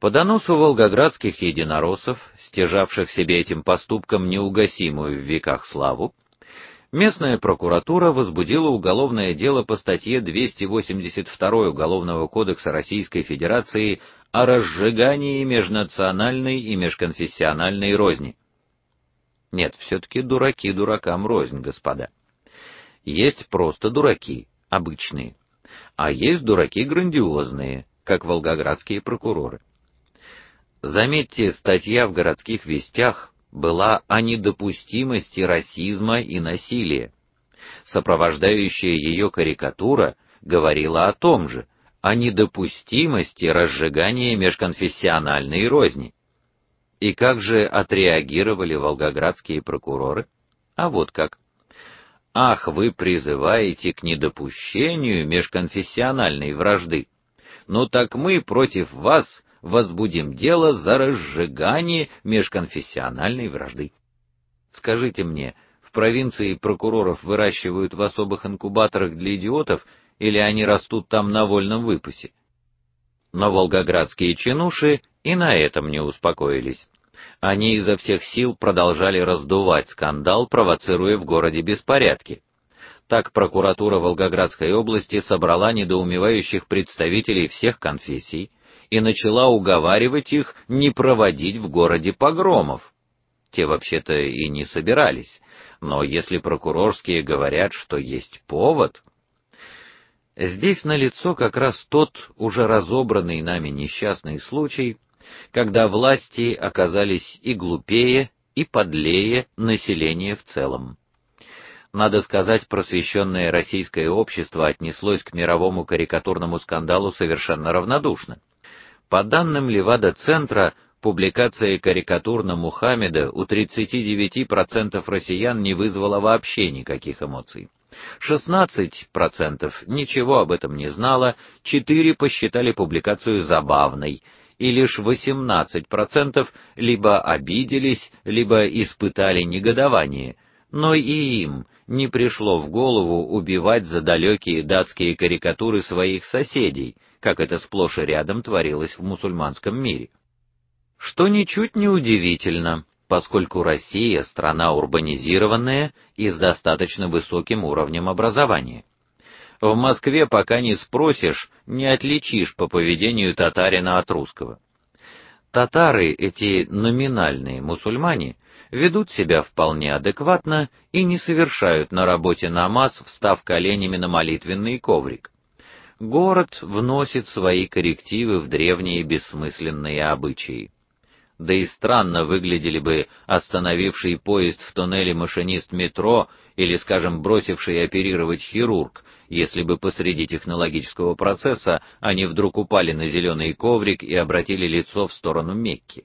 По доносу волгоградских единороссов, стяжавших себе этим поступком неугасимую в веках славу, местная прокуратура возбудила уголовное дело по статье 282 Уголовного кодекса Российской Федерации о разжигании межнациональной и межконфессиональной розни. Нет, все таки дураки дуракам рознь, господа. Есть просто дураки, обычные, а есть дураки грандиозные, как волгоградские прокуроры. Заметьте, статья в городских вестях была о недопустимости расизма и насилия. Сопровождающая ее карикатура говорила о том же, о недопустимости разжигания межконфессиональной розни. И как же отреагировали волгоградские прокуроры? А вот как. Ах, вы призываете к недопущению межконфессиональной вражды. Ну так мы против вас возбудим дело за разжигание межконфессиональной вражды. Скажите мне, в провинции прокуроров выращивают в особых инкубаторах для идиотов или они растут там на вольном выпасе? Но волгоградские чинуши и на этом не успокоились. Они изо всех сил продолжали раздувать скандал, провоцируя в городе беспорядки. Так прокуратура Волгоградской области собрала недоумевающих представителей всех конфессий и начала уговаривать их не проводить в городе погромов. Те вообще-то и не собирались, но если прокурорские говорят, что есть повод, здесь налицо как раз тот уже разобранный нами несчастный случай, когда власти оказались и глупее, и подлее населения в целом. Надо сказать, просвещенное российское общество отнеслось к мировому карикатурному скандалу совершенно равнодушно. По данным Левада-центра, публикация карикатур на Мухаммеда у 39% россиян не вызвала вообще никаких эмоций. 16% ничего об этом не знало, 4 посчитали публикацию забавной, и лишь 18% либо обиделись, либо испытали негодование. Но и им не пришло в голову убивать за далекие датские карикатуры своих соседей, как это сплошь и рядом творилось в мусульманском мире. Что ничуть не удивительно, поскольку Россия страна урбанизированная и с достаточно высоким уровнем образования. В Москве пока не спросишь, не отличишь по поведению татарина от русского. Татары, эти номинальные мусульмане, ведут себя вполне адекватно и не совершают на работе намаз, встав коленями на молитвенный коврик. Город вносит свои коррективы в древние бессмысленные обычаи. Да и странно выглядели бы остановивший поезд в туннеле машинист метро или, скажем, бросивший оперировать хирург, если бы посреди технологического процесса они вдруг упали на зеленый коврик и обратили лицо в сторону Мекки.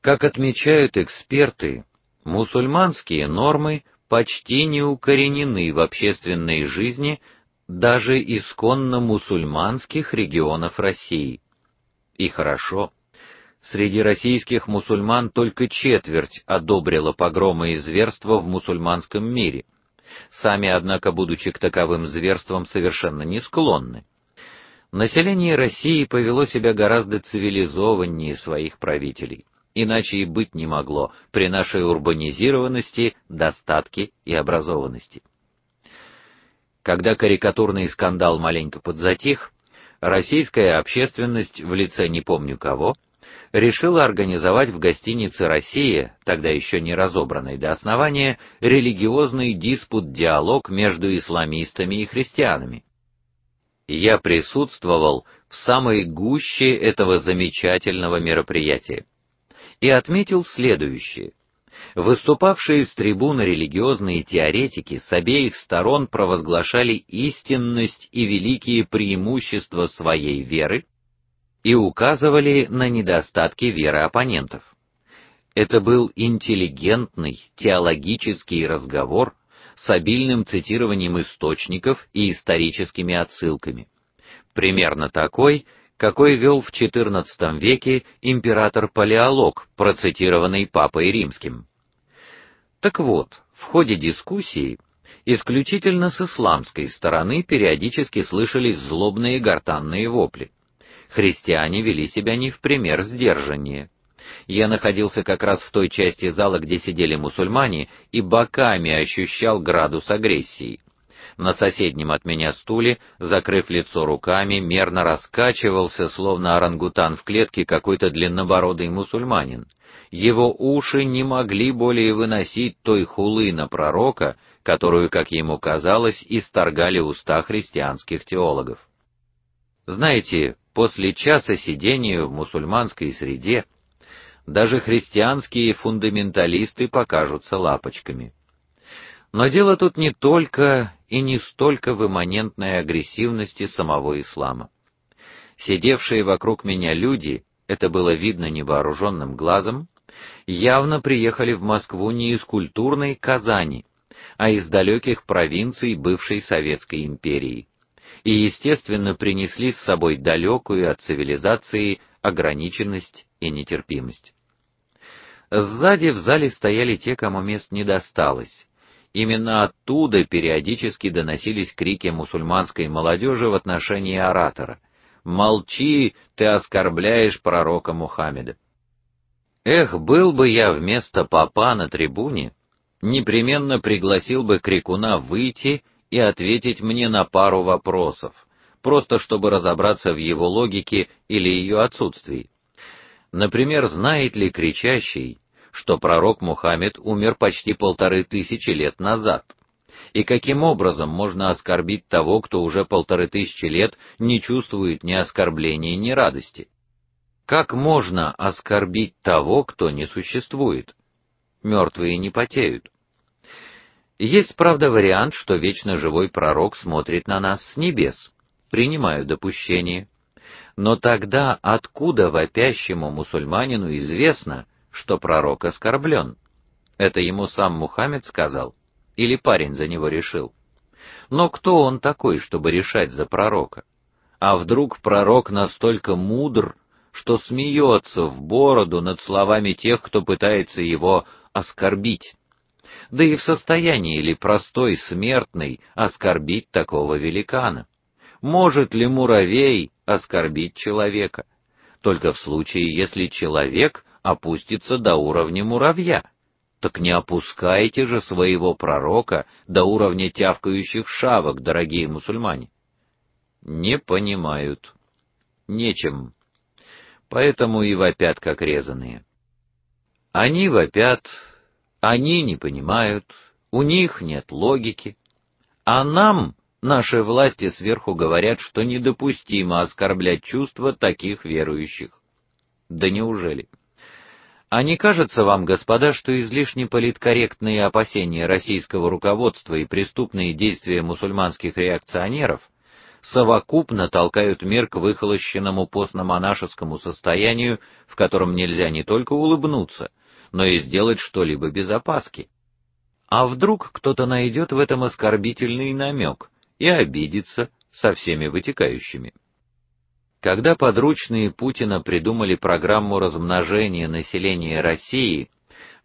Как отмечают эксперты, мусульманские нормы почти не укоренены в общественной жизни даже исконно мусульманских регионов России. И хорошо, среди российских мусульман только четверть одобрила погромы и зверства в мусульманском мире сами однако, будучи к таковым зверствам совершенно не склонны. Население России повело себя гораздо цивилизованнее своих правителей, иначе и быть не могло при нашей урбанизированности, достатке и образованности. Когда карикатурный скандал маленько подзатих, российская общественность в лице не помню кого решила организовать в гостинице Россия, тогда еще не разобранной до основания, религиозный диспут-диалог между исламистами и христианами. Я присутствовал в самой гуще этого замечательного мероприятия и отметил следующее: выступавшие с трибуны религиозные теоретики с обеих сторон провозглашали истинность и великие преимущества своей веры и указывали на недостатки веры оппонентов. Это был интеллигентный теологический разговор с обильным цитированием источников и историческими отсылками. Примерно такой, какой вел в XIV веке император Палеолог, процитированный папой римским. Так вот, в ходе дискуссии исключительно с исламской стороны периодически слышались злобные гортанные вопли Христиане вели себя не в пример сдержаннее. Я находился как раз в той части зала, где сидели мусульмане, и боками ощущал градус агрессии. На соседнем от меня стуле, закрыв лицо руками, мерно раскачивался, словно орангутан в клетке, какой-то длиннобородый мусульманин. Его уши не могли более выносить той хулы на пророка, которую, как ему казалось, исторгали уста христианских теологов. Знаете, после часа сидения в мусульманской среде даже христианские фундаменталисты покажутся лапочками. Но дело тут не только и не столько в имманентной агрессивности самого ислама. Сидевшие вокруг меня люди, это было видно невооруженным глазом, явно приехали в Москву не из культурной Казани, а из далеких провинций бывшей Советской империи. И, естественно, принесли с собой далекую от цивилизации ограниченность и нетерпимость. Сзади в зале стояли те, кому мест не досталось. Именно оттуда периодически доносились крики мусульманской молодежи в отношении оратора: "Молчи, ты оскорбляешь пророка Мухаммеда". Эх, был бы я вместо папа на трибуне, непременно пригласил бы крикуна выйти и ответить мне на пару вопросов, просто чтобы разобраться в его логике или ее отсутствии. Например, знает ли кричащий, что пророк Мухаммед умер почти полторы тысячи лет назад? И каким образом можно оскорбить того, кто уже полторы тысячи лет не чувствует ни оскорбления, ни радости? Как можно оскорбить того, кто не существует? Мертвые не потеют. Есть, правда, вариант, что вечно живой пророк смотрит на нас с небес. Принимаю допущение. Но тогда откуда вопящему мусульманину известно, что пророк оскорблен? Это ему сам Мухаммед сказал или парень за него решил? Но кто он такой, чтобы решать за пророка? А вдруг пророк настолько мудр, что смеется в бороду над словами тех, кто пытается его оскорбить. Да и в состоянии ли простой смертный оскорбить такого великана? Может ли муравей оскорбить человека? Только в случае, если человек опустится до уровня муравья. Так не опускайте же своего пророка до уровня тявкающих шавок, дорогие мусульмане. Не понимают. Нечем поэтому и вопят как резаные. Они вопят, они не понимают, у них нет логики, а нам наши власти сверху говорят, что недопустимо оскорблять чувства таких верующих. Да неужели? А не кажется вам, господа, что излишне политкорректные опасения российского руководства и преступные действия мусульманских реакционеров совокупно толкают мир к выхолощенному постно-монашескому состоянию, в котором нельзя не только улыбнуться, но и сделать что-либо без опаски. А вдруг кто-то найдет в этом оскорбительный намек и обидится со всеми вытекающими. Когда подручные Путина придумали программу размножения населения России,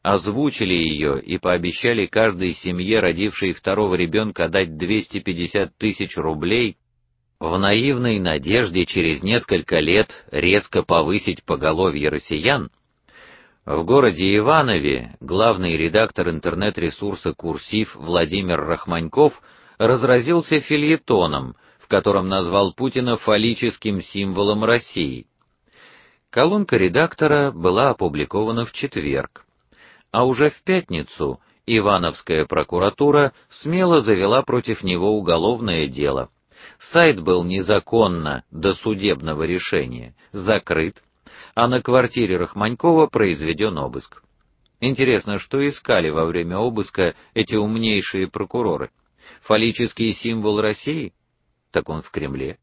озвучили ее и пообещали каждой семье, родившей второго ребенка, дать 250 тысяч рублей, в наивной надежде через несколько лет резко повысить поголовье россиян, в городе Иванове главный редактор интернет-ресурса Курсив Владимир Рахманьков разразился фельетоном, в котором назвал Путина фаллическим символом России. Колонка редактора была опубликована в четверг, а уже в пятницу Ивановская прокуратура смело завела против него уголовное дело Сайт был незаконно до судебного решения закрыт, а на квартире Рахманькова произведен обыск. Интересно, что искали во время обыска эти умнейшие прокуроры? Фаллический символ России? Так он в Кремле.